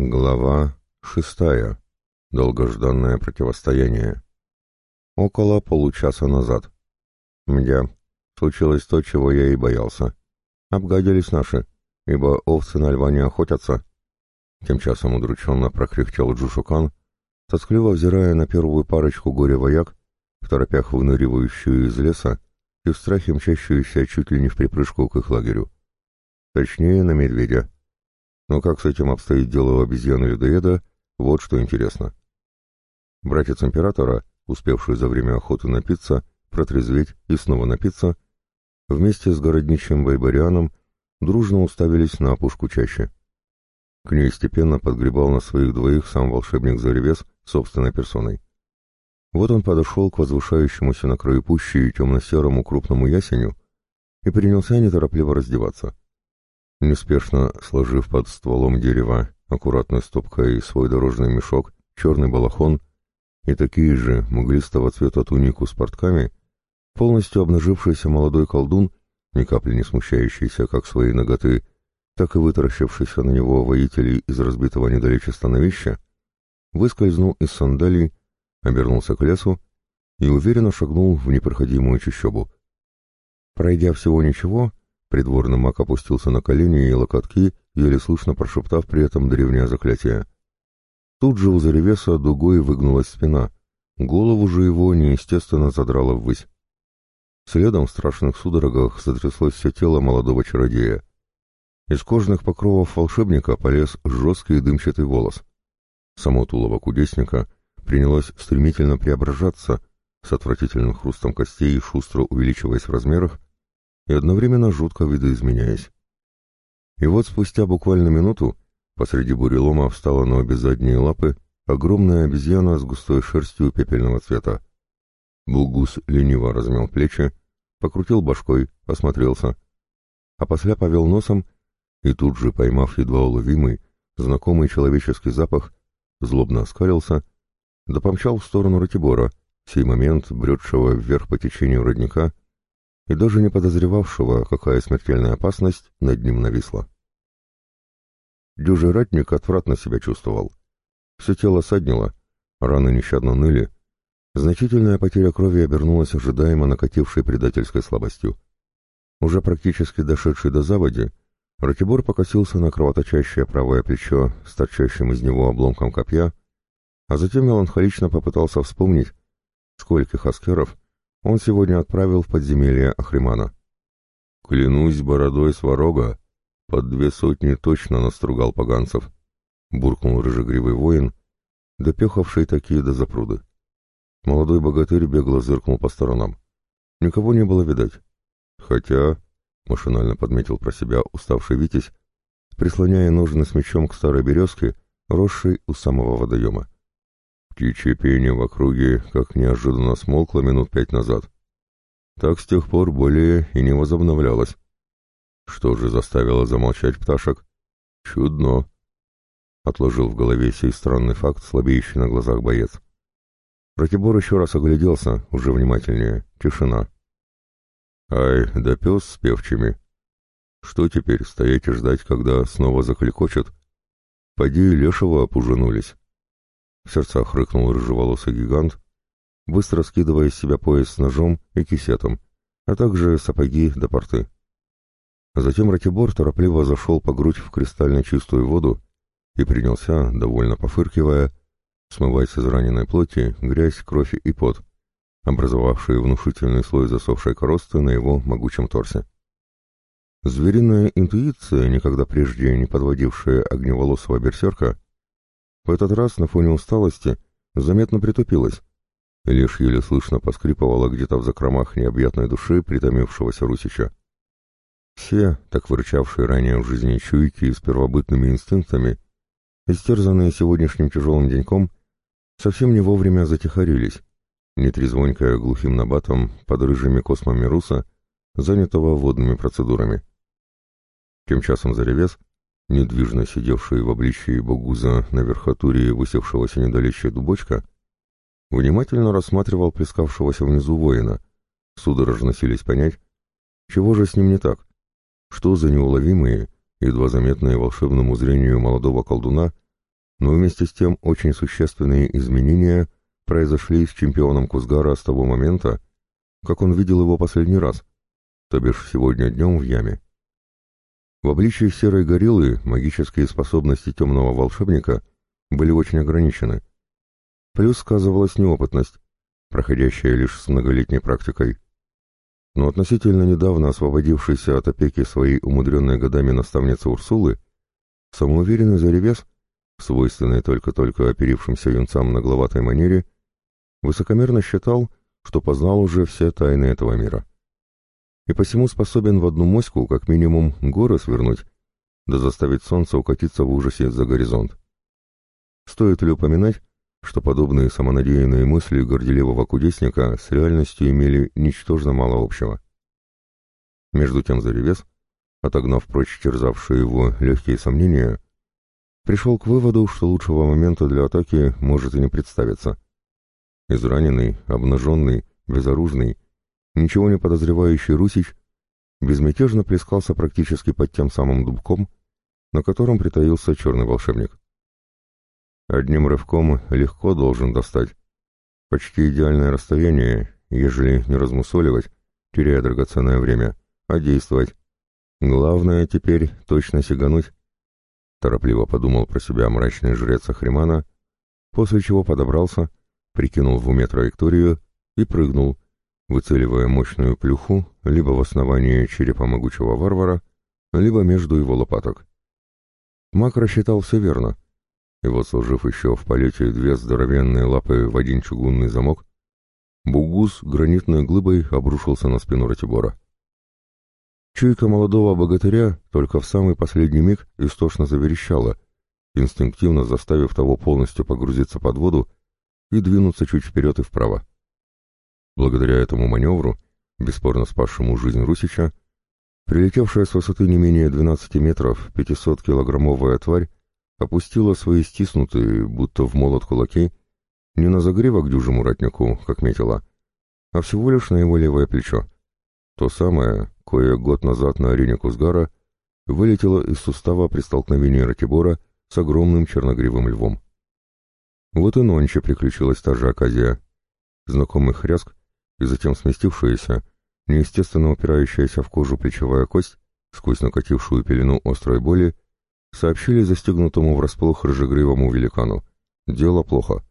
Глава шестая. Долгожданное противостояние. Около получаса назад. Мдя, случилось то, чего я и боялся. Обгадились наши, ибо овцы на льва не охотятся. Тем часом удрученно прокряхтел Джушукан, тоскливо взирая на первую парочку горе-вояк, в торопях выныривающую из леса и в страхе мчащуюся чуть ли не в припрыжку к их лагерю. Точнее, на медведя. Но как с этим обстоит дело у обезьяны-людоеда, вот что интересно. Братец императора, успевший за время охоты напиться, протрезветь и снова напиться, вместе с городничим Байбарианом дружно уставились на опушку чаще. К ней степенно подгребал на своих двоих сам волшебник Заревес собственной персоной. Вот он подошел к возвышающемуся на краю пущи темно-серому крупному ясеню и принялся неторопливо раздеваться. Неспешно сложив под стволом дерева аккуратной стопкой свой дорожный мешок, черный балахон и такие же мглистого цвета тунику с портками, полностью обнажившийся молодой колдун, ни капли не смущающийся как своей ноготы, так и вытаращившийся на него воителей из разбитого недалече становища, выскользнул из сандалий, обернулся к лесу и уверенно шагнул в непроходимую чащобу. Пройдя всего ничего, Придворный маг опустился на колени и локотки, еле слышно прошептав при этом древнее заклятие. Тут же у Заревеса дугой выгнулась спина, голову же его неестественно задрало ввысь. Следом в страшных судорогах затряслось все тело молодого чародея. Из кожных покровов волшебника полез жесткий дымчатый волос. Само тулово кудесника принялось стремительно преображаться, с отвратительным хрустом костей шустро увеличиваясь в размерах, и одновременно жутко видоизменяясь. И вот спустя буквально минуту посреди бурелома встала на обе задние лапы огромная обезьяна с густой шерстью пепельного цвета. Булгус лениво размял плечи, покрутил башкой, осмотрелся, а после повел носом и тут же, поймав едва уловимый, знакомый человеческий запах, злобно оскалился, да помчал в сторону Ратибора, в сей момент бредшего вверх по течению родника и даже не подозревавшего, какая смертельная опасность над ним нависла. Дюжий ратник отвратно себя чувствовал. Все тело саднило, раны нещадно ныли, значительная потеря крови обернулась ожидаемо накатившей предательской слабостью. Уже практически дошедший до заводи, Ратибор покосился на кровоточащее правое плечо с торчащим из него обломком копья, а затем меланхолично попытался вспомнить, скольких аскеров он сегодня отправил в подземелье Ахримана. «Клянусь бородой сварога, под две сотни точно настругал поганцев», — буркнул рыжегривый воин, допехавший такие до запруды. Молодой богатырь бегло зыркнул по сторонам. Никого не было видать. Хотя, — машинально подметил про себя уставший Витязь, прислоняя ножны с мечом к старой березке, росшей у самого водоема. Птичье пение в округе как неожиданно смолкло минут пять назад. Так с тех пор более и не возобновлялось. Что же заставило замолчать пташек? Чудно. Отложил в голове сей странный факт, слабеющий на глазах боец. Ратибор еще раз огляделся, уже внимательнее. Тишина. Ай, да пес с певчими. Что теперь, стоять и ждать, когда снова закликочет? Поди лешего опуженулись. В сердцах рыкнул рыжеволосый гигант, быстро скидывая с себя пояс с ножом и кисетом, а также сапоги до порты. Затем Ратибор торопливо зашел по грудь в кристально чистую воду и принялся, довольно пофыркивая, смывать с израненной плоти грязь, кровь и пот, образовавшие внушительный слой засохшей коросты на его могучем торсе. Звериная интуиция, никогда прежде не подводившая огневолосого берсерка, в этот раз на фоне усталости заметно притупилась, лишь еле слышно поскрипывала где-то в закромах необъятной души притомившегося Русича. Все, так выручавшие ранее в жизни чуйки с первобытными инстинктами, истерзанные сегодняшним тяжелым деньком, совсем не вовремя затихарились, нетрезвонькая глухим набатом под рыжими космами руса, занятого водными процедурами. Тем часом заревес, недвижно сидевший в обличии Богуза на верхотуре высевшегося недалече дубочка, внимательно рассматривал плескавшегося внизу воина, судорожно сились понять, чего же с ним не так, что за неуловимые, едва заметные волшебному зрению молодого колдуна, но вместе с тем очень существенные изменения произошли с чемпионом Кузгара с того момента, как он видел его последний раз, то бишь сегодня днем в яме. В обличии серой гориллы магические способности темного волшебника были очень ограничены. Плюс сказывалась неопытность, проходящая лишь с многолетней практикой. Но относительно недавно освободившейся от опеки своей умудренной годами наставницы Урсулы, самоуверенный заревес, свойственный только-только оперившимся юнцам на главатой манере, высокомерно считал, что познал уже все тайны этого мира и посему способен в одну моську, как минимум, горы свернуть, да заставить солнце укатиться в ужасе за горизонт. Стоит ли упоминать, что подобные самонадеянные мысли горделивого кудесника с реальностью имели ничтожно мало общего? Между тем Заревес, отогнав прочь терзавшие его легкие сомнения, пришел к выводу, что лучшего момента для атаки может и не представиться. Израненный, обнаженный, безоружный, Ничего не подозревающий Русич безмятежно плескался практически под тем самым дубком, на котором притаился черный волшебник. Одним рывком легко должен достать. Почти идеальное расстояние, ежели не размусоливать, теряя драгоценное время, а действовать. Главное теперь точно сигануть. Торопливо подумал про себя мрачный жрец Ахримана, после чего подобрался, прикинул в уме траекторию и прыгнул, выцеливая мощную плюху либо в основании черепа могучего варвара, либо между его лопаток. Мак рассчитал все верно, и вот сложив еще в полете две здоровенные лапы в один чугунный замок, Бугуз гранитной глыбой обрушился на спину Ратибора. Чуйка молодого богатыря только в самый последний миг истошно заверещала, инстинктивно заставив того полностью погрузиться под воду и двинуться чуть вперед и вправо. Благодаря этому маневру, бесспорно спасшему жизнь Русича, прилетевшая с высоты не менее 12 метров 500-килограммовая тварь опустила свои стиснутые, будто в молот кулаки, не на загривок дюжему ратнику, как метила, а всего лишь на его левое плечо. То самое, кое год назад на арене Кузгара вылетело из сустава при столкновении Ратибора с огромным черногривым львом. Вот и нонче приключилась та же оказия. Знакомый хряск и затем сместившаяся, неестественно упирающаяся в кожу плечевая кость, сквозь накатившую пелену острой боли, сообщили застегнутому врасплох рыжегривому великану. Дело плохо.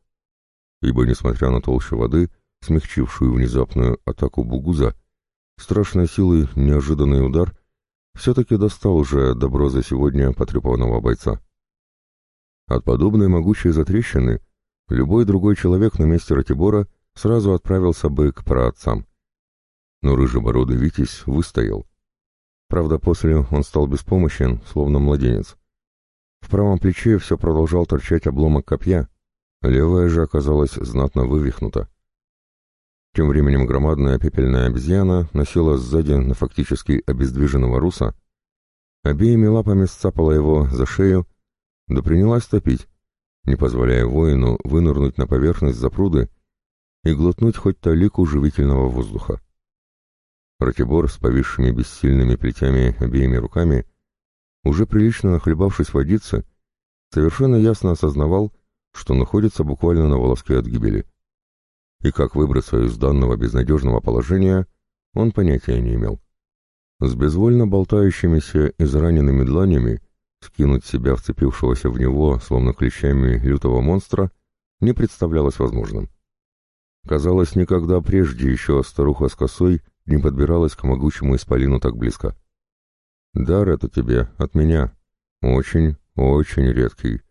Ибо, несмотря на толщу воды, смягчившую внезапную атаку Бугуза, страшной силой неожиданный удар все-таки достал уже добро за сегодня потрепанного бойца. От подобной могучей затрещины любой другой человек на месте Ратибора сразу отправился бы к праотцам. Но рыжебородый Витязь выстоял. Правда, после он стал беспомощен, словно младенец. В правом плече все продолжал торчать обломок копья, левая же оказалась знатно вывихнута. Тем временем громадная пепельная обезьяна носила сзади на фактически обездвиженного руса, обеими лапами сцапала его за шею, да принялась топить, не позволяя воину вынырнуть на поверхность запруды и глотнуть хоть талику живительного воздуха. Ратибор с повисшими бессильными плетями обеими руками, уже прилично нахлебавшись водицы, совершенно ясно осознавал, что находится буквально на волоске от гибели. И как выбраться из данного безнадежного положения, он понятия не имел. С безвольно болтающимися и зараненными дланями скинуть себя вцепившегося в него, словно клещами лютого монстра, не представлялось возможным. Казалось, никогда прежде еще старуха с косой не подбиралась к могучему исполину так близко. Дар это тебе от меня. Очень, очень редкий.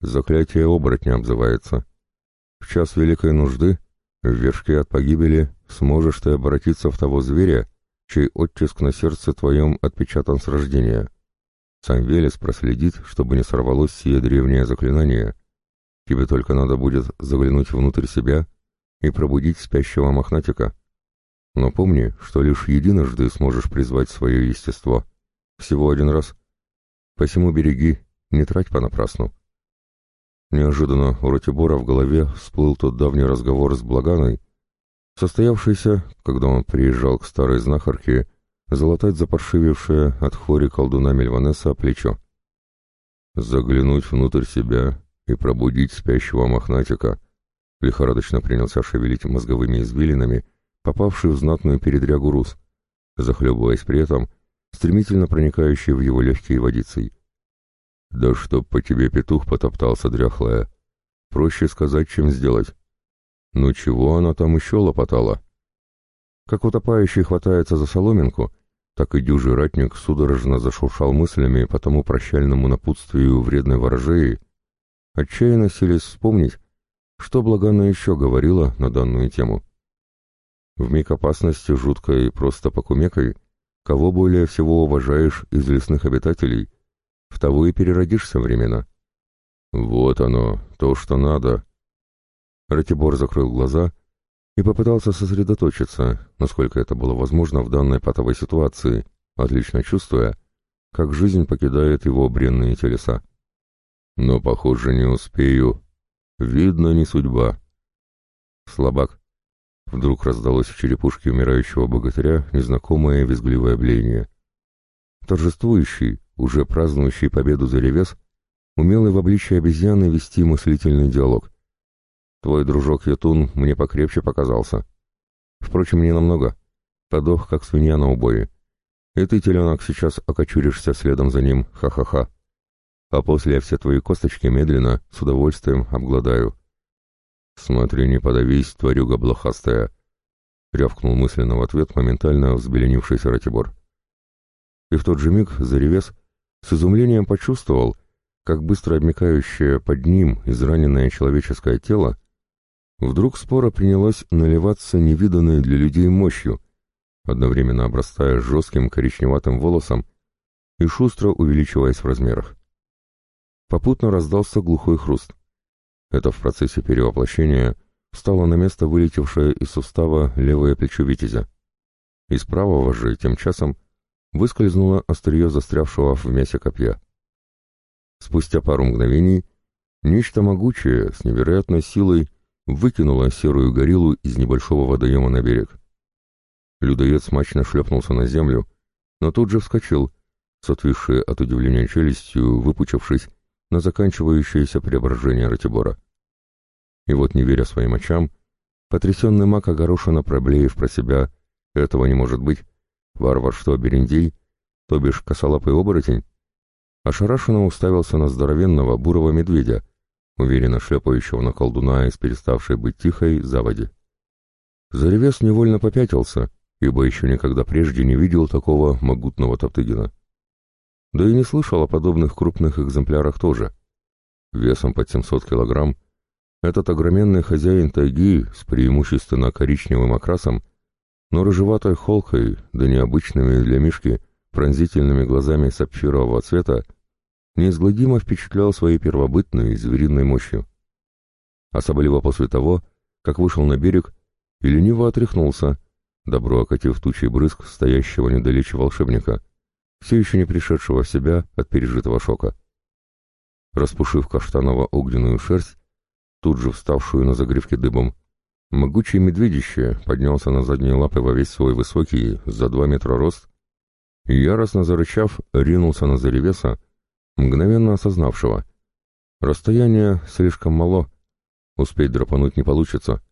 Заклятие оборотня обзывается. В час великой нужды, в вершке от погибели, сможешь ты обратиться в того зверя, чей оттиск на сердце твоем отпечатан с рождения. Сам Велес проследит, чтобы не сорвалось сие древнее заклинание. Тебе только надо будет заглянуть внутрь себя — и пробудить спящего мохнатика. Но помни, что лишь единожды сможешь призвать свое естество. Всего один раз. Посему береги, не трать понапрасну. Неожиданно у Ратибора в голове всплыл тот давний разговор с Благаной, состоявшийся, когда он приезжал к старой знахарке залатать запаршивившее от хвори колдуна Мельванеса плечо. Заглянуть внутрь себя и пробудить спящего мохнатика. Лихорадочно принялся шевелить мозговыми извилинами, попавший в знатную передрягу рус, захлебываясь при этом стремительно проникающей в его легкие водицей. «Да чтоб по тебе петух потоптался, дряхлая! Проще сказать, чем сделать. Ну чего она там еще лопотала?» Как утопающий хватается за соломинку, так и дюжий ратник судорожно зашуршал мыслями по тому прощальному напутствию вредной ворожеи, отчаянно селись вспомнить, что Благана еще говорила на данную тему. В миг опасности жуткой просто покумекой, кого более всего уважаешь из лесных обитателей, в того и переродишься временно. Вот оно, то, что надо. Ратибор закрыл глаза и попытался сосредоточиться, насколько это было возможно в данной патовой ситуации, отлично чувствуя, как жизнь покидает его бренные телеса. Но, похоже, не успею. Видно, не судьба. Слабак. Вдруг раздалось в черепушке умирающего богатыря незнакомое визгливое блеяние. Торжествующий, уже празднующий победу за ревес, умелый в обличии обезьяны вести мыслительный диалог. Твой дружок Ятун мне покрепче показался. Впрочем, не намного. Подох, как свинья на убое. И ты, теленок, сейчас окочуришься следом за ним, ха-ха-ха. А после я все твои косточки медленно, с удовольствием обгладаю. Смотри, не подавись, тварюга блохастая. Рявкнул мысленно в ответ моментально взбеленившийся Ратибор. И в тот же миг Заревес с изумлением почувствовал, как быстро обмекающее под ним израненное человеческое тело Вдруг спора принялась наливаться невиданной для людей мощью, одновременно обрастая жестким коричневатым волосом и шустро увеличиваясь в размерах. Попутно раздался глухой хруст. Это в процессе перевоплощения встало на место вылетевшее из сустава левое плечо Витязя. Из правого же, тем часом, выскользнуло острие застрявшего в мясе копья. Спустя пару мгновений нечто могучее, с невероятной силой, выкинула серую гориллу из небольшого водоема на берег. Людоед смачно шлепнулся на землю, но тут же вскочил, с от удивления челюстью, выпучившись на заканчивающееся преображение Ратибора. И вот, не веря своим очам, потрясенный маг огорошенно проблеев про себя «Этого не может быть! Варвар что, Берендей? То бишь косолапый оборотень?» Ошарашенно уставился на здоровенного бурого медведя, уверенно шлепающего на колдуна из переставшей быть тихой заводи. Заревес невольно попятился, ибо еще никогда прежде не видел такого могутного Топтыгина. Да и не слышал о подобных крупных экземплярах тоже. Весом под 700 килограмм этот огроменный хозяин тайги с преимущественно коричневым окрасом, но рыжеватой холкой, да необычными для мишки, пронзительными глазами сапфирового цвета, неизгладимо впечатлял своей первобытной звериной мощью. Особливо после того, как вышел на берег и лениво отряхнулся, добро окатив тучей брызг стоящего недалече волшебника, все еще не пришедшего в себя от пережитого шока. Распушив каштаново-огненную шерсть, тут же вставшую на загривке дыбом, могучий медведище поднялся на задние лапы во весь свой высокий, за два метра рост, и, яростно зарычав, ринулся на заревеса, мгновенно осознавшего. Расстояние слишком мало, успеть драпануть не получится.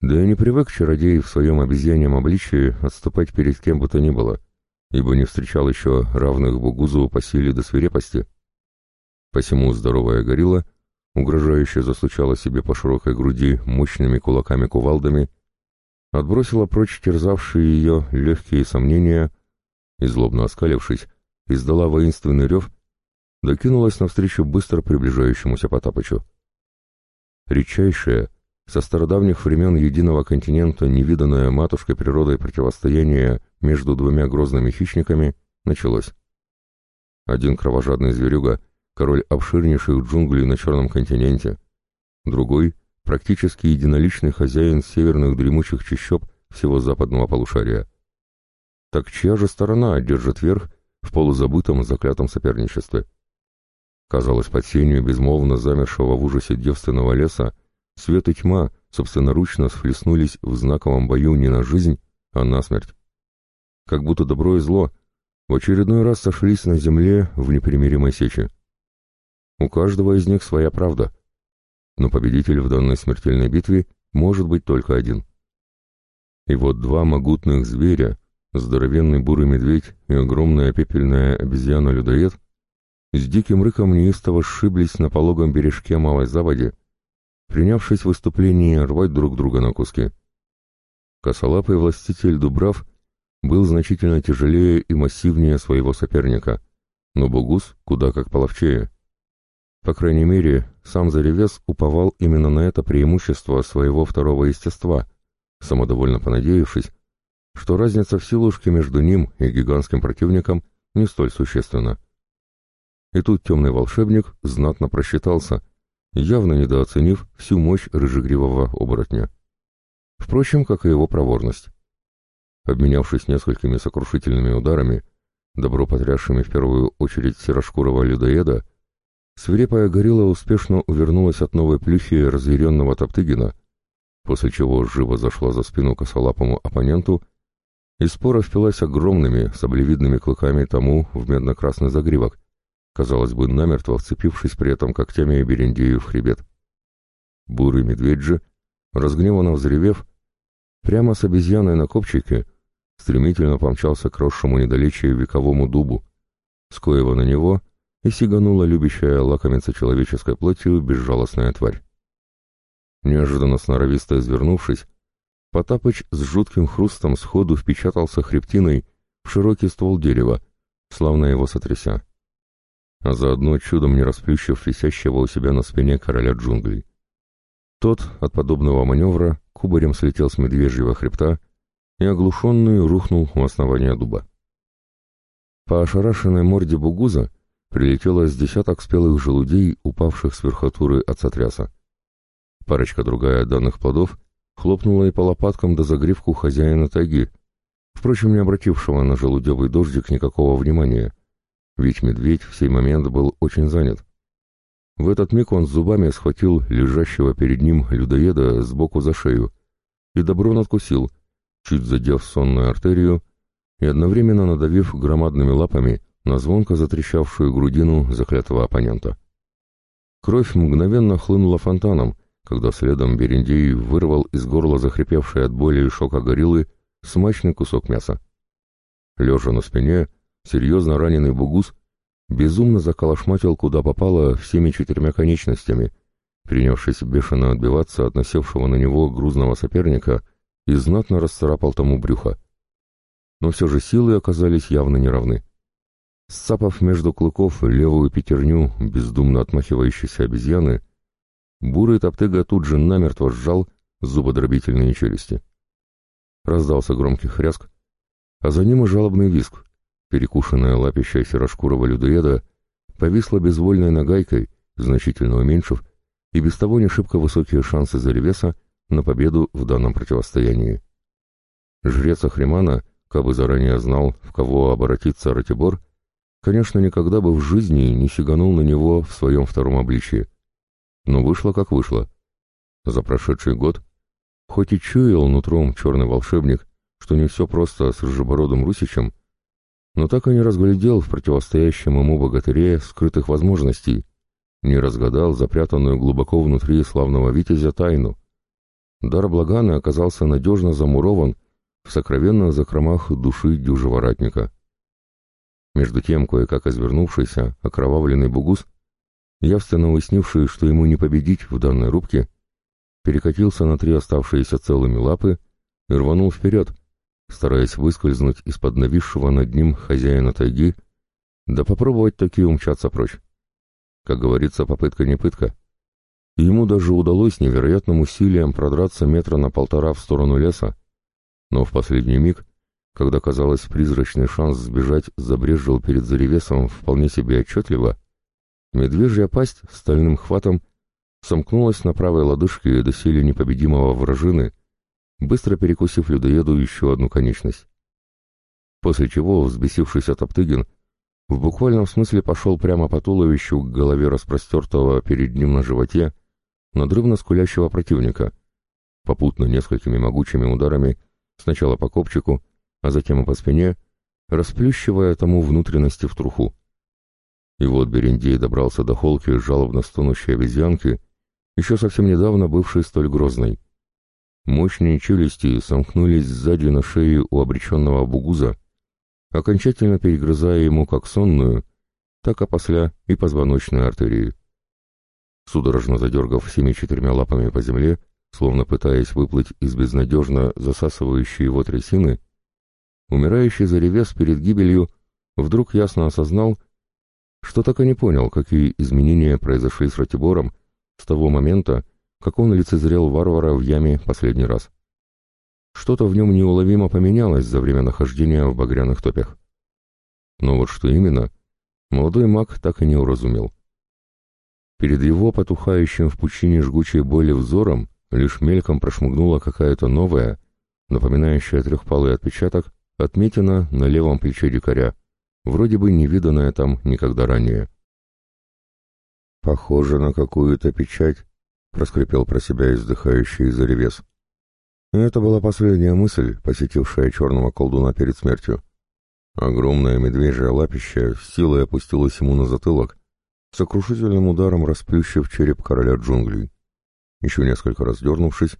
Да и не привык чародей в своем обезьяньем обличии отступать перед кем бы то ни было, ибо не встречал еще равных Бугузу по силе до свирепости. Посему здоровая горилла, угрожающе застучала себе по широкой груди мощными кулаками-кувалдами, отбросила прочь терзавшие ее легкие сомнения и, злобно оскалившись, издала воинственный рев, докинулась навстречу быстро приближающемуся Потапычу. Редчайшее, со стародавних времен единого континента невиданное матушкой природой противостояние между двумя грозными хищниками началось. Один кровожадный зверюга, король обширнейших джунглей на Черном континенте, другой — практически единоличный хозяин северных дремучих чащоб всего западного полушария. Так чья же сторона одержит верх в полузабытом заклятом соперничестве? Казалось, под сенью безмолвно замершего в ужасе девственного леса свет и тьма собственноручно схлестнулись в знаковом бою не на жизнь, а на смерть. Как будто добро и зло в очередной раз сошлись на земле в непримиримой сече. У каждого из них своя правда. Но победитель в данной смертельной битве может быть только один. И вот два могутных зверя, здоровенный бурый медведь и огромная пепельная обезьяна-людоед, с диким рыком неистово сшиблись на пологом бережке Малой Заводи, принявшись в выступлении рвать друг друга на куски. Косолапый властитель Дубрав был значительно тяжелее и массивнее своего соперника, но Бугус куда как половчее. По крайней мере, сам Заревес уповал именно на это преимущество своего второго естества, самодовольно понадеявшись, что разница в силушке между ним и гигантским противником не столь существенна. И тут темный волшебник знатно просчитался, явно недооценив всю мощь рыжегривого оборотня. Впрочем, как и его проворность. Обменявшись несколькими сокрушительными ударами, добро потрясшими в первую очередь серошкурого людоеда, свирепая горилла успешно увернулась от новой плюхи разъяренного Топтыгина, после чего живо зашла за спину косолапому оппоненту и спора впилась огромными, саблевидными клыками тому в медно-красный загривок, казалось бы, намертво вцепившись при этом когтями Берендею в хребет. Бурый медведь же, разгневанно взревев, прямо с обезьяной на копчике, стремительно помчался к росшему недалече вековому дубу, с на него и сиганула любящая лакомиться человеческой плотью безжалостная тварь. Неожиданно сноровисто извернувшись, Потапыч с жутким хрустом сходу впечатался хребтиной в широкий ствол дерева, славно его сотряся, а заодно чудом не расплющив висящего у себя на спине короля джунглей. Тот от подобного маневра кубарем слетел с медвежьего хребта и оглушенный рухнул у основания дуба. По ошарашенной морде бугуза прилетело с десяток спелых желудей, упавших с верхотуры от сотряса. Парочка другая данных плодов хлопнула и по лопаткам до загривку хозяина тайги, впрочем, не обратившего на желудевый дождик никакого внимания, ведь медведь в сей момент был очень занят. В этот миг он зубами схватил лежащего перед ним людоеда сбоку за шею и добро надкусил, чуть задев сонную артерию и одновременно надавив громадными лапами на звонко затрещавшую грудину заклятого оппонента. Кровь мгновенно хлынула фонтаном, когда следом Берендей вырвал из горла захрипевшей от боли и шока гориллы смачный кусок мяса. Лежа на спине, серьезно раненый бугус безумно заколошматил куда попало всеми четырьмя конечностями, принявшись бешено отбиваться от насевшего на него грузного соперника и знатно расцарапал тому брюха. Но все же силы оказались явно неравны. Сцапав между клыков левую пятерню бездумно отмахивающейся обезьяны, Бурый топтыга тут же намертво сжал зубодробительные челюсти. Раздался громкий хряск, а за ним и жалобный виск. Перекушенная лапища серошкурого людоеда повисла безвольной нагайкой, значительно уменьшив и без того не шибко высокие шансы Заревеса на победу в данном противостоянии. Жрец Ахримана, кабы заранее знал, в кого обратиться Ратибор, конечно, никогда бы в жизни не сиганул на него в своем втором обличье. Но вышло как вышло. За прошедший год, хоть и чуял нутром черный волшебник, что не все просто с рыжебородым Русичем, но так и не разглядел в противостоящем ему богатыре скрытых возможностей, не разгадал запрятанную глубоко внутри славного витязя тайну. Дар Благаны оказался надежно замурован в сокровенных закромах души дюжего ратника. Между тем, кое-как извернувшийся, окровавленный бугус явственно уяснивший, что ему не победить в данной рубке, перекатился на три оставшиеся целыми лапы и рванул вперед, стараясь выскользнуть из-под нависшего над ним хозяина тайги, да попробовать таки умчаться прочь. Как говорится, попытка не пытка. Ему даже удалось невероятным усилием продраться метра на полтора в сторону леса, но в последний миг, когда, казалось, призрачный шанс сбежать забрежил перед заревесом вполне себе отчетливо, Медвежья пасть стальным хватом сомкнулась на правой лодыжке доселе непобедимого вражины, быстро перекусив людоеду еще одну конечность. После чего, взбесившись от Оптыгин, в буквальном смысле пошел прямо по туловищу к голове распростертого перед ним на животе надрывно скулящего противника, попутно несколькими могучими ударами сначала по копчику, а затем и по спине, расплющивая тому внутренности в труху. И вот Берендей добрался до холки жалобно стонущей обезьянки, еще совсем недавно бывшей столь грозной. Мощные челюсти сомкнулись сзади на шее у обреченного бугуза, окончательно перегрызая ему как сонную, так и после и позвоночную артерию. Судорожно задергав всеми четырьмя лапами по земле, словно пытаясь выплыть из безнадежно засасывающей его трясины, умирающий заревес перед гибелью вдруг ясно осознал, что так и не понял, какие изменения произошли с Ратибором с того момента, как он лицезрел варвара в яме последний раз. Что-то в нем неуловимо поменялось за время нахождения в багряных топях. Но вот что именно, молодой маг так и не уразумел. Перед его потухающим в пучине жгучей боли взором лишь мельком прошмыгнула какая-то новая, напоминающая трехпалый отпечаток, отметина на левом плече дикаря, вроде бы не виданная там никогда ранее. «Похоже на какую-то печать», — проскрипел про себя издыхающий заревес. Это была последняя мысль, посетившая черного колдуна перед смертью. Огромное медвежье лапище силой опустилось ему на затылок, сокрушительным ударом расплющив череп короля джунглей. Еще несколько раз дернувшись,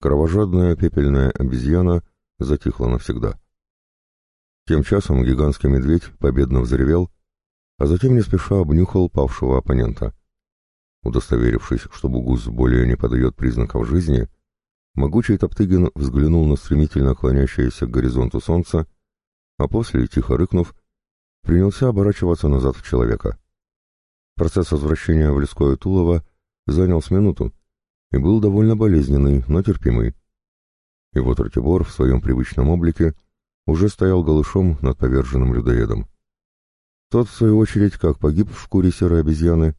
кровожадная пепельная обезьяна затихла навсегда. Тем часом гигантский медведь победно взревел, а затем не спеша обнюхал павшего оппонента. Удостоверившись, что Бугуз более не подает признаков жизни, могучий Топтыгин взглянул на стремительно клонящееся к горизонту солнце, а после, тихо рыкнув, принялся оборачиваться назад в человека. Процесс возвращения в людское тулово занял с минуту и был довольно болезненный, но терпимый. И вот Ратибор в своем привычном облике уже стоял голышом над поверженным людоедом. Тот, в свою очередь, как погиб в шкуре серой обезьяны,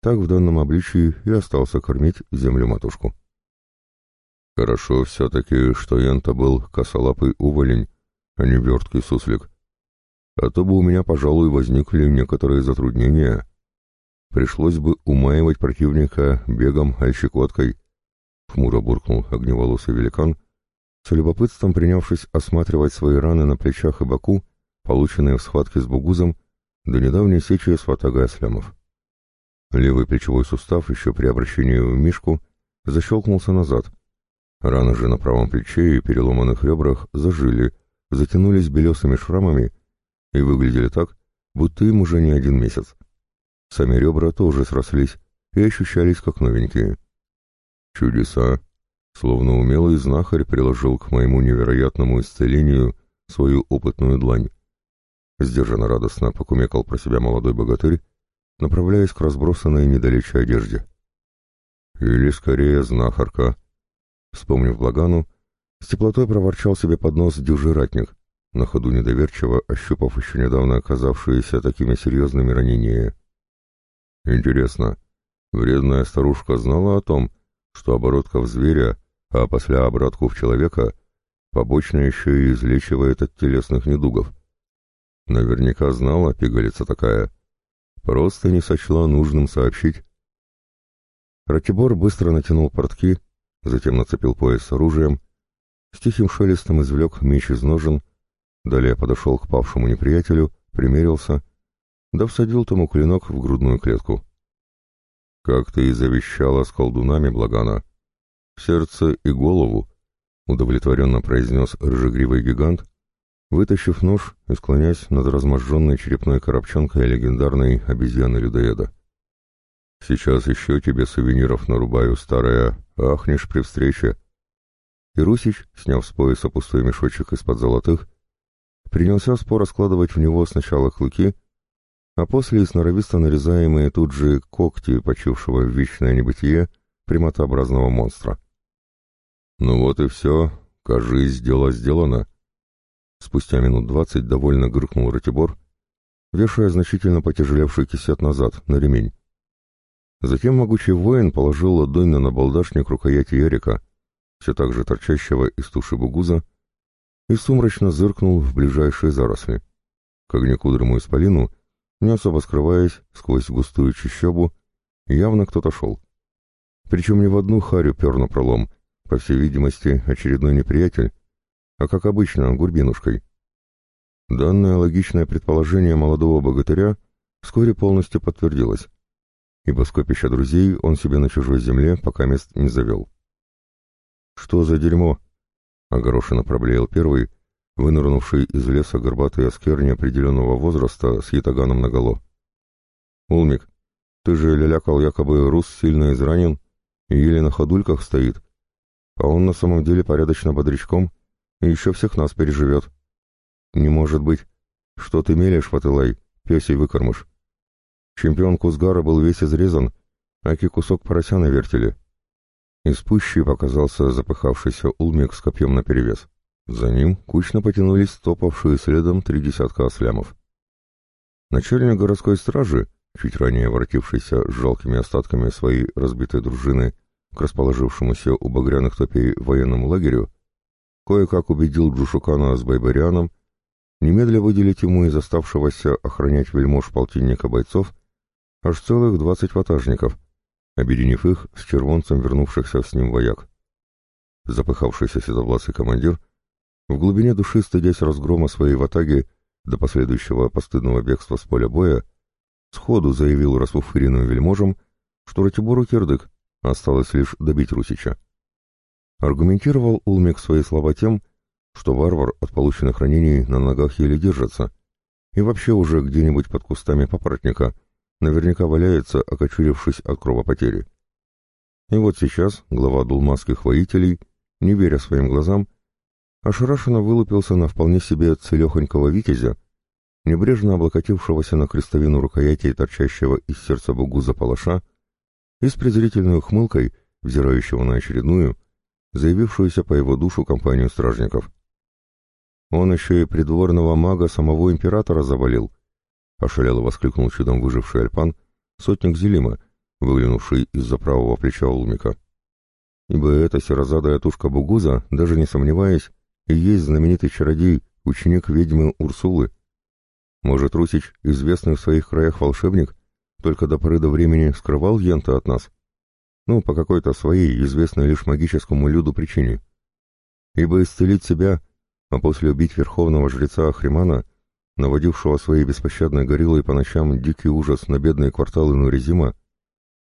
так в данном обличии и остался кормить землю-матушку. Хорошо все-таки, что Янта был косолапый уволень, а не верткий суслик. А то бы у меня, пожалуй, возникли некоторые затруднения. Пришлось бы умаивать противника бегом альщекоткой. Хмуро буркнул огневолосый великан, с любопытством принявшись осматривать свои раны на плечах и боку, полученные в схватке с бугузом, до недавней сечи с ватагой аслямов. Левый плечевой сустав еще при обращении в мишку защелкнулся назад. Раны же на правом плече и переломанных ребрах зажили, затянулись белесыми шрамами и выглядели так, будто им уже не один месяц. Сами ребра тоже срослись и ощущались как новенькие. Чудеса! Словно умелый знахарь приложил к моему невероятному исцелению свою опытную длань. Сдержанно радостно покумекал про себя молодой богатырь направляясь к разбросанной недалече одежде. Или, скорее, знахарка. Вспомнив Благану, с теплотой проворчал себе под нос дюжий ратник, на ходу недоверчиво ощупав еще недавно оказавшиеся такими серьезными ранения. Интересно, вредная старушка знала о том, что оборотка в зверя, а после обратку в человека, побочно еще и излечивает от телесных недугов? Наверняка знала пигалица такая — Просто не сочла нужным сообщить. Ратибор быстро натянул портки, затем нацепил пояс с оружием, с тихим шелестом извлек меч из ножен, далее подошел к павшему неприятелю, примерился, да всадил тому клинок в грудную клетку. «Как ты и завещала с колдунами, Благана, в сердце и голову», — удовлетворенно произнес рыжегривый гигант, вытащив нож и склонясь над разможженной черепной коробчонкой легендарной обезьяны-людоеда. «Сейчас еще тебе сувениров нарубаю, старая, ахнешь при встрече». И Русич, сняв с пояса пустой мешочек из-под золотых, принялся споро складывать в него сначала клыки, а после и сноровисто нарезаемые тут же когти почившего в вечное небытие приматообразного монстра. «Ну вот и все, кажись, дело сделано», Спустя минут двадцать довольно грыкнул Ратибор, вешая значительно потяжелевший кисет назад, на ремень. Затем могучий воин положил ладонь на набалдашник рукояти Ярика, все так же торчащего из туши бугуза, и сумрачно зыркнул в ближайшие заросли. К огнекудрому исполину, не особо скрываясь, сквозь густую чащобу, явно кто-то шел. Причем не в одну харю пер на пролом, по всей видимости, очередной неприятель, а как обычно, гурбинушкой. Данное логичное предположение молодого богатыря вскоре полностью подтвердилось, ибо скопища друзей он себе на чужой земле пока мест не завел. «Что за дерьмо?» — огорошенно проблеял первый, вынырнувший из леса горбатый аскер неопределенного возраста с ятаганом наголо. «Улмик, ты же лялякал, якобы Рус сильно изранен и еле на ходульках стоит, а он на самом деле порядочно бодрячком и еще всех нас переживет. Не может быть. Что ты мелешь, Фатылай, песей выкормыш? Чемпион Кузгара был весь изрезан, аки кусок порося на вертеле. Из пущи показался запыхавшийся улмик с копьем наперевес. За ним кучно потянулись топавшие следом три десятка ослямов. Начальник городской стражи, чуть ранее воротившийся с жалкими остатками своей разбитой дружины к расположившемуся у багряных топей военному лагерю, кое-как убедил Джушукана с Байбарианом немедля выделить ему из оставшегося охранять вельмож полтинника бойцов аж целых двадцать ватажников, объединив их с червонцем вернувшихся с ним вояк. Запыхавшийся седовласый командир, в глубине души стыдясь разгрома своей ватаги до последующего постыдного бегства с поля боя, сходу заявил расфуфыренным вельможам, что Ратибору кирдык, осталось лишь добить Русича. Аргументировал Улмик свои слова тем, что варвар от полученных ранений на ногах еле держится, и вообще уже где-нибудь под кустами папоротника наверняка валяется, окочурившись от кровопотери. И вот сейчас глава дулмасских воителей, не веря своим глазам, ошарашенно вылупился на вполне себе целехонького витязя, небрежно облокотившегося на крестовину рукояти торчащего из сердца бугуза палаша, и с презрительной ухмылкой, взирающего на очередную, заявившуюся по его душу компанию стражников. Он еще и придворного мага самого императора завалил, ошалело воскликнул чудом выживший Альпан, сотник Зелима, выглянувший из-за правого плеча Улмика. Ибо эта серозадая тушка Бугуза, даже не сомневаясь, и есть знаменитый чародей, ученик ведьмы Урсулы. Может, Русич, известный в своих краях волшебник, только до поры до времени скрывал Йента от нас? Ну, по какой-то своей, известной лишь магическому люду причине. Ибо исцелить себя, а после убить верховного жреца Ахримана, наводившего своей беспощадной гориллой по ночам дикий ужас на бедные кварталы Нуризима,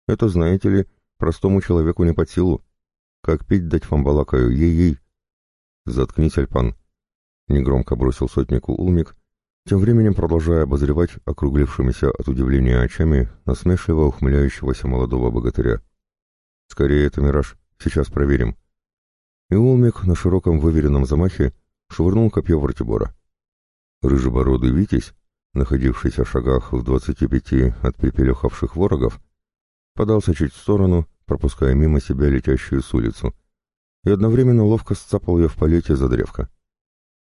это, знаете ли, простому человеку не под силу. Как пить дать фамбалакаю, ей-ей. Заткнись, Альпан. Негромко бросил сотнику Улмик, тем временем продолжая обозревать округлившимися от удивления очами насмешливо ухмыляющегося молодого богатыря. Скорее, это мираж. Сейчас проверим. И Улмик на широком выверенном замахе швырнул копье в Ратибора. Рыжебородый Витязь, находившийся в шагах в двадцати пяти от припелехавших ворогов, подался чуть в сторону, пропуская мимо себя летящую с улицу, и одновременно ловко сцапал ее в полете за древко.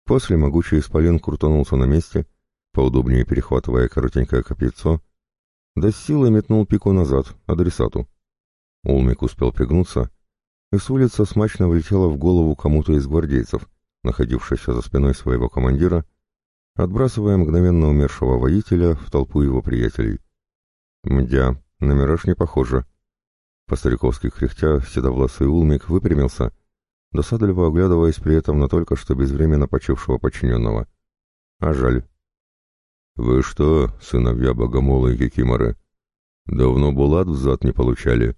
После могучий исполин крутанулся на месте, поудобнее перехватывая коротенькое копьецо, да с силой метнул пику назад, адресату. Улмик успел пригнуться, и с улицы смачно влетела в голову кому-то из гвардейцев, находившихся за спиной своего командира, отбрасывая мгновенно умершего воителя в толпу его приятелей. «Мдя, на мираж не похоже». По-стариковски кряхтя, седовласый Улмик выпрямился, досадливо оглядываясь при этом на только что безвременно почившего подчиненного. «А жаль». «Вы что, сыновья богомола и кикиморы, давно булат взад не получали?»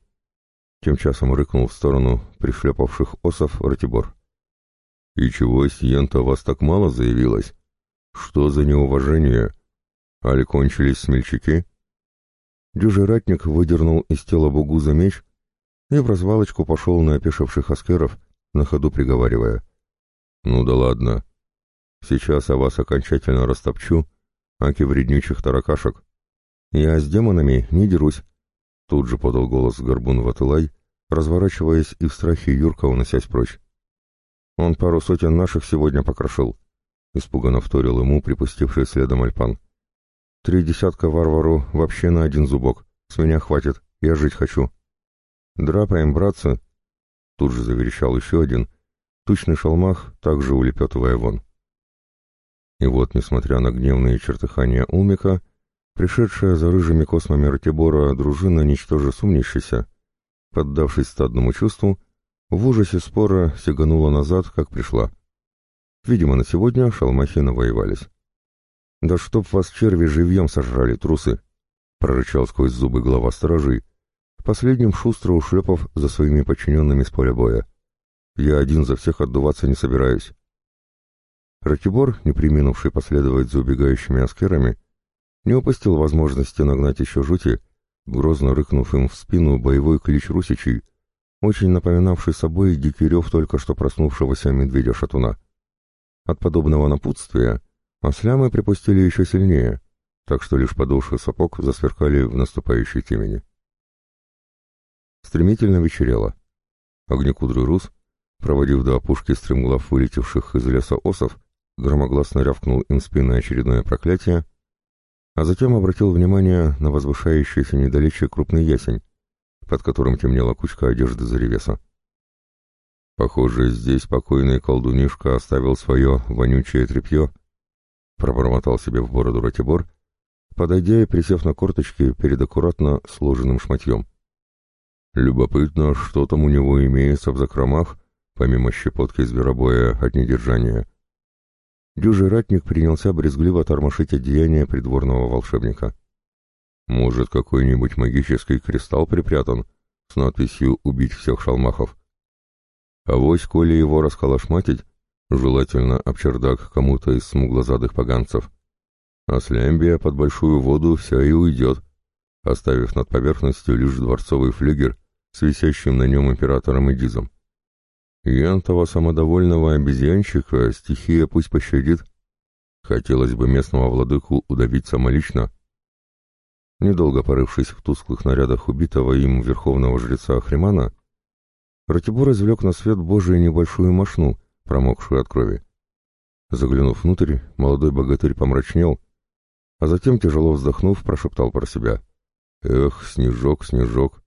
Тем часом рыкнул в сторону пришлепавших осов Ратибор. «И чего Сиента вас так мало заявилось? Что за неуважение? Али кончились смельчаки?» Дюжий ратник выдернул из тела Бугуза меч и в развалочку пошел на опешивших аскеров, на ходу приговаривая. «Ну да ладно. Сейчас я вас окончательно растопчу, аки вреднючих таракашек. Я с демонами не дерусь, Тут же подал голос горбун Ватылай, разворачиваясь и в страхе Юрка уносясь прочь. «Он пару сотен наших сегодня покрошил», — испуганно вторил ему припустивший следом Альпан. «Три десятка варвару вообще на один зубок. С меня хватит, я жить хочу». «Драпаем, братцы!» Тут же заверещал еще один, тучный шалмах, также улепетывая вон. И вот, несмотря на гневные чертыхания Улмика, Пришедшая за рыжими космами Ратибора дружина, ничтоже сумнящаяся, поддавшись стадному чувству, в ужасе спора сиганула назад, как пришла. Видимо, на сегодня шалмахи навоевались. «Да чтоб вас черви живьем сожрали, трусы!» прорычал сквозь зубы глава сторожей, последним шустро ушлепав за своими подчиненными с поля боя. «Я один за всех отдуваться не собираюсь». Ратибор, не приминувший последовать за убегающими аскерами, не упустил возможности нагнать еще жути, грозно рыкнув им в спину боевой клич русичей, очень напоминавший собой дикий рев только что проснувшегося медведя-шатуна. От подобного напутствия ослямы припустили еще сильнее, так что лишь подошвы сапог засверкали в наступающей темени. Стремительно вечерело. Огнекудрый рус, проводив до опушки стремглав вылетевших из леса осов, громогласно рявкнул им спины очередное проклятие, а затем обратил внимание на возвышающийся недалече крупный ясень, под которым темнела кучка одежды заревеса. «Похоже, здесь покойный колдунишка оставил свое вонючее тряпье», — пробормотал себе в бороду Ратибор, подойдя и присев на корточки перед аккуратно сложенным шматьем. Любопытно, что там у него имеется в закромах, помимо щепотки зверобоя от недержания. Дюжий ратник принялся брезгливо тормошить одеяние придворного волшебника. Может, какой-нибудь магический кристалл припрятан с надписью «Убить всех шалмахов». А вось, коли его расколошматить, желательно об кому-то из смуглозадых поганцев, а слямбия под большую воду вся и уйдет, оставив над поверхностью лишь дворцовый флюгер с висящим на нем императором Эдизом. Янтова самодовольного обезьянщика стихия пусть пощадит. Хотелось бы местного владыку удавить самолично, Недолго порывшись в тусклых нарядах убитого им верховного жреца Ахримана, Ратибор извлек на свет Божий небольшую мошну, промокшую от крови. Заглянув внутрь, молодой богатырь помрачнел, а затем, тяжело вздохнув, прошептал про себя. «Эх, снежок, снежок!»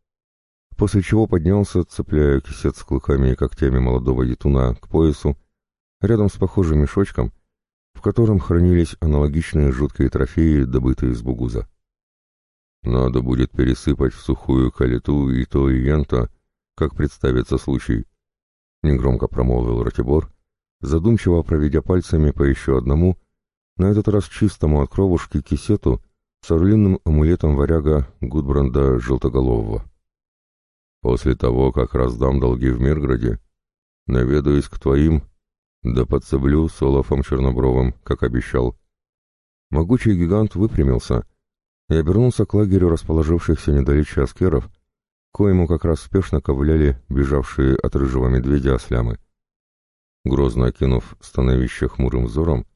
После чего поднялся, цепляя кисет с клыками и когтями молодого ятуна к поясу, рядом с похожим мешочком, в котором хранились аналогичные жуткие трофеи, добытые из бугуза. Надо будет пересыпать в сухую калиту и то, и янта, как представится случай. Негромко промолвил Ратибор, задумчиво проведя пальцами по еще одному, на этот раз чистому от кровушки кисету с орлиным амулетом варяга Гудбранда Желтоголового. После того, как раздам долги в Мирграде, наведаюсь к твоим, да подцеблю с Олафом Чернобровым, как обещал. Могучий гигант выпрямился — и обернулся к лагерю расположившихся недалече аскеров, коему как раз спешно ковыляли бежавшие от рыжего медведя ослямы. Грозно окинув становище хмурым взором,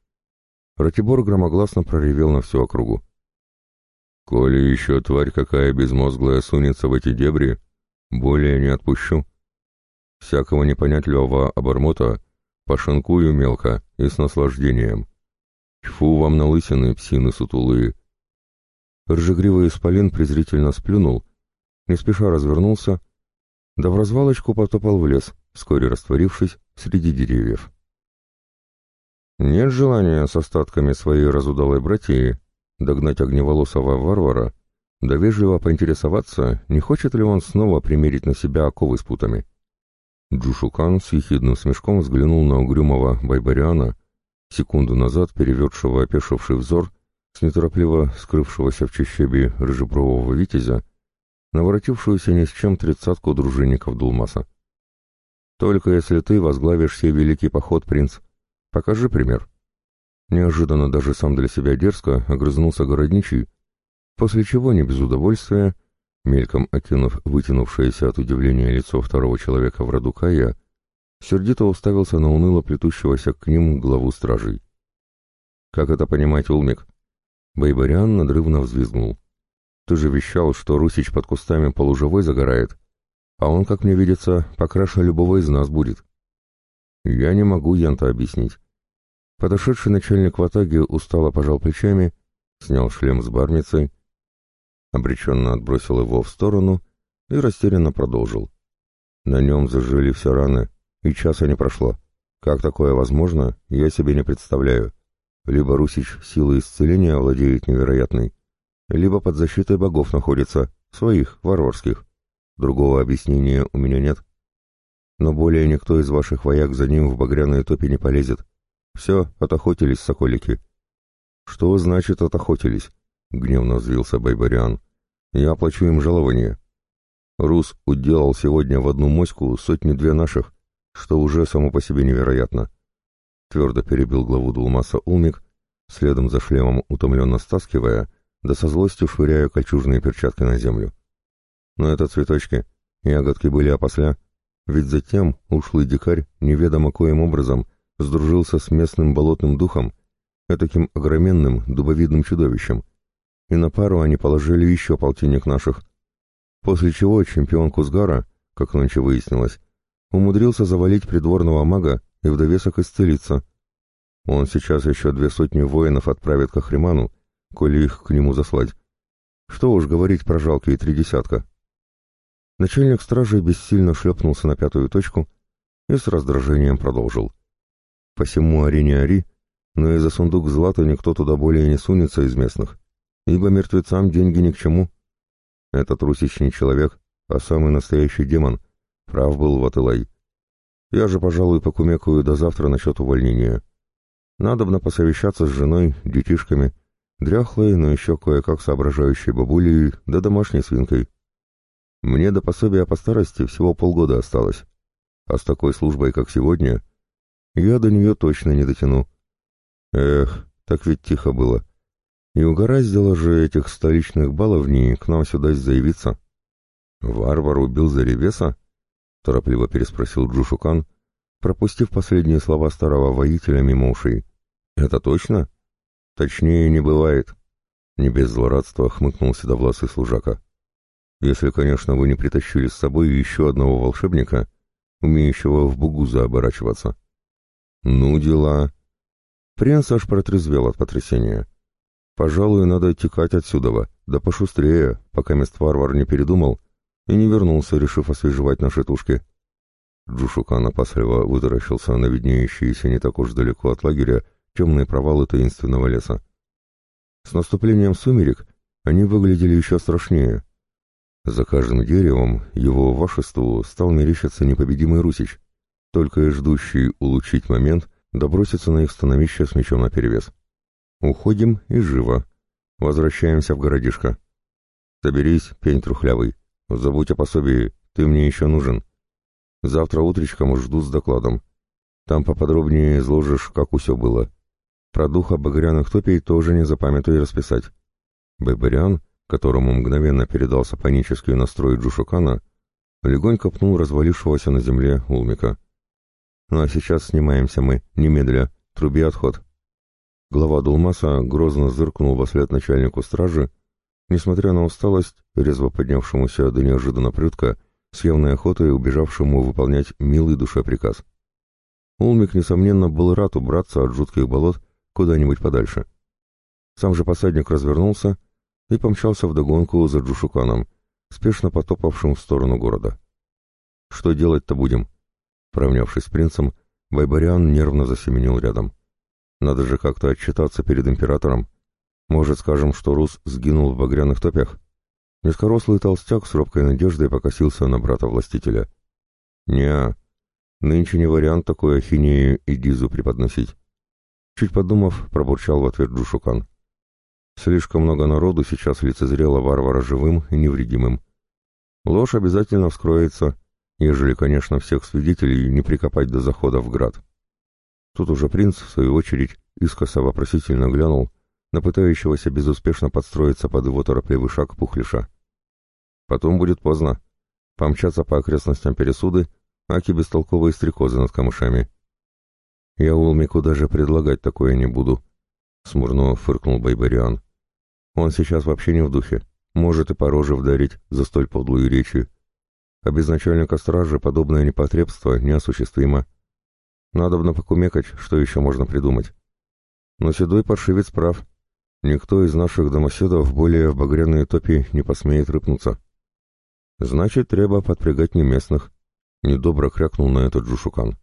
Ратибор громогласно проревел на всю округу. «Коли еще тварь какая безмозглая сунется в эти дебри, более не отпущу. Всякого непонятливого обормота пошинкую мелко и с наслаждением. Тьфу вам на лысины, псины сутулые!» Ржегривый исполин презрительно сплюнул, не спеша развернулся, да в развалочку потопал в лес, вскоре растворившись среди деревьев. Нет желания с остатками своей разудалой братьи догнать огневолосого варвара, да вежливо поинтересоваться, не хочет ли он снова примерить на себя оковы с путами. Джушукан с ехидным смешком взглянул на угрюмого Байбариана, секунду назад переведшего опешивший взор с неторопливо скрывшегося в чащобе рыжебрового витязя, наворотившуюся ни с чем тридцатку дружинников Дулмаса. «Только если ты возглавишь сей великий поход, принц, покажи пример». Неожиданно даже сам для себя дерзко огрызнулся городничий, после чего, не без удовольствия, мельком окинув вытянувшееся от удивления лицо второго человека в роду Кая, сердито уставился на уныло плетущегося к ним главу стражей. «Как это понимать, Улмик?» Байбариан надрывно взвизгнул. «Ты же вещал, что Русич под кустами полуживой загорает, а он, как мне видится, покраше любого из нас будет». «Я не могу Янта объяснить». Подошедший начальник в атаге устало пожал плечами, снял шлем с бармицей, обреченно отбросил его в сторону и растерянно продолжил. На нем зажили все раны, и часа не прошло. Как такое возможно, я себе не представляю либо Русич силой исцеления владеет невероятной, либо под защитой богов находится, своих, варварских. Другого объяснения у меня нет. Но более никто из ваших вояк за ним в багряные топи не полезет. Все, отохотились, соколики. Что значит отохотились? Гневно взвился Байбариан. Я оплачу им жалование. Рус уделал сегодня в одну моську сотни-две наших, что уже само по себе невероятно. Твердо перебил главу Дулмаса Улмик, следом за шлемом утомленно стаскивая, да со злостью швыряя кольчужные перчатки на землю. Но это цветочки, ягодки были опосля, ведь затем ушлый дикарь неведомо коим образом сдружился с местным болотным духом, таким огроменным дубовидным чудовищем, и на пару они положили еще полтинник наших, после чего чемпион Кузгара, как нынче выяснилось, умудрился завалить придворного мага и в довесок исцелиться. Он сейчас еще две сотни воинов отправит к Ахриману, коли их к нему заслать. Что уж говорить про жалкие три десятка. Начальник стражи бессильно шлепнулся на пятую точку и с раздражением продолжил. Посему ари не ари, но и за сундук злата никто туда более не сунется из местных, ибо мертвецам деньги ни к чему. Этот русич не человек, а самый настоящий демон. Прав был Ватылай. Я же, пожалуй, покумекаю до завтра насчет увольнения. Надобно посовещаться с женой, детишками, дряхлой, но еще кое-как соображающей бабулей, да домашней свинкой. Мне до пособия по старости всего полгода осталось, а с такой службой, как сегодня, я до нее точно не дотяну. Эх, так ведь тихо было. И угораздило же этих столичных баловней к нам сюда заявиться. «Варвар убил Заревеса?» — торопливо переспросил Джушукан, пропустив последние слова старого воителя мимо ушей. «Это точно?» «Точнее не бывает», — не без злорадства хмыкнул седовласый служака. «Если, конечно, вы не притащили с собой еще одного волшебника, умеющего в бугуза оборачиваться». «Ну, дела», Принц аж протрезвел от потрясения. «Пожалуй, надо текать отсюда, да пошустрее, пока мест варвар не передумал и не вернулся, решив освежевать наши тушки». Джушукан опасливо вытаращился на виднеющиеся не так уж далеко от лагеря темные провалы таинственного леса. С наступлением сумерек они выглядели еще страшнее. За каждым деревом его вашеству стал мерещиться непобедимый Русич, только и ждущий улучшить момент, да броситься на их становище с мечом наперевес. Уходим и живо. Возвращаемся в городишко. Соберись, пень трухлявый. Забудь о пособии, ты мне еще нужен. Завтра утречком жду с докладом. Там поподробнее изложишь, как все было. Про духа багряных топей тоже не запамятуй расписать. Бэбэриан, которому мгновенно передался панический настрой Джушукана, легонько пнул развалившегося на земле Улмика. Ну а сейчас снимаемся мы, немедля, труби отход. Глава Дулмаса грозно зыркнул во след начальнику стражи, несмотря на усталость, резво поднявшемуся до неожиданно прытка, с явной охотой убежавшему выполнять милый душе приказ. Улмик, несомненно, был рад убраться от жутких болот куда-нибудь подальше. Сам же посадник развернулся и помчался вдогонку за Джушуканом, спешно потопавшим в сторону города. «Что делать-то будем?» Поравнявшись принцем, Байбариан нервно засеменил рядом. «Надо же как-то отчитаться перед императором. Может, скажем, что Рус сгинул в багряных топях?» Низкорослый толстяк с робкой надеждой покосился на брата-властителя. «Не, нынче не вариант такой ахинею и дизу преподносить». Чуть подумав, пробурчал в ответ Джушукан. «Слишком много народу сейчас лицезрело варвара живым и невредимым. Ложь обязательно вскроется, ежели, конечно, всех свидетелей не прикопать до захода в град. Тут уже принц, в свою очередь, искоса вопросительно глянул на пытающегося безуспешно подстроиться под его торопливый шаг пухлиша. Потом будет поздно. Помчаться по окрестностям пересуды, аки бестолковые стрекозы над камышами. Я Улмику даже предлагать такое не буду, — смурно фыркнул Байбариан. Он сейчас вообще не в духе, может и по роже вдарить за столь подлую речи, а без начальника стражи подобное непотребство неосуществимо. Надобно покумекать, что еще можно придумать. Но седой паршивец прав. Никто из наших домоседов более в багряные топи не посмеет рыпнуться. Значит, треба подпрягать не местных. Недобро крякнул на этот Джушукан.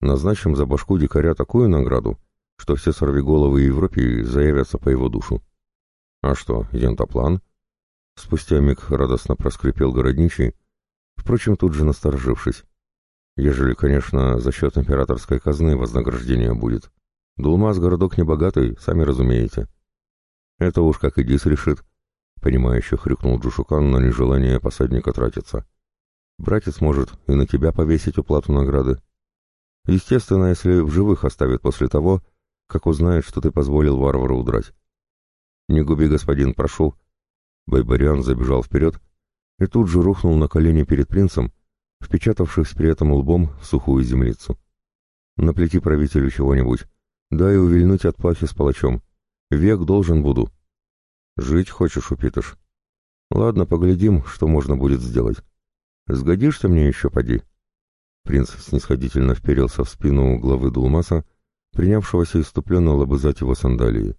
Назначим за башку дикаря такую награду, что все сорвиголовы Европе заявятся по его душу. А что, ентоплан? Спустя миг радостно проскрипел городничий, впрочем, тут же насторожившись. Ежели, конечно, за счет императорской казны вознаграждение будет. Дулмаз городок небогатый, сами разумеете. Это уж как Идис решит, Понимающе хрюкнул Джушукан на нежелание посадника тратиться. Братец может и на тебя повесить уплату награды. Естественно, если в живых оставит после того, как узнает, что ты позволил варвару удрать. «Не губи, господин, прошу». Байбариан забежал вперед и тут же рухнул на колени перед принцем, впечатавшись при этом лбом в сухую землицу. «Наплети правителю чего-нибудь, дай увильнуть от плахи с палачом. Век должен буду». «Жить хочешь, упитыш?» «Ладно, поглядим, что можно будет сделать. Сгодишься мне еще, поди». Принц снисходительно вперился в спину главы Дулмаса, принявшегося иступленно лобызать его сандалии.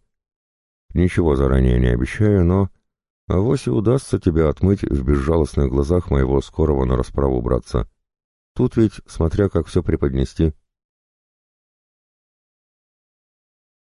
«Ничего заранее не обещаю, но...» Авось и удастся тебя отмыть в безжалостных глазах моего скорого на расправу братца. Тут ведь, смотря как все преподнести,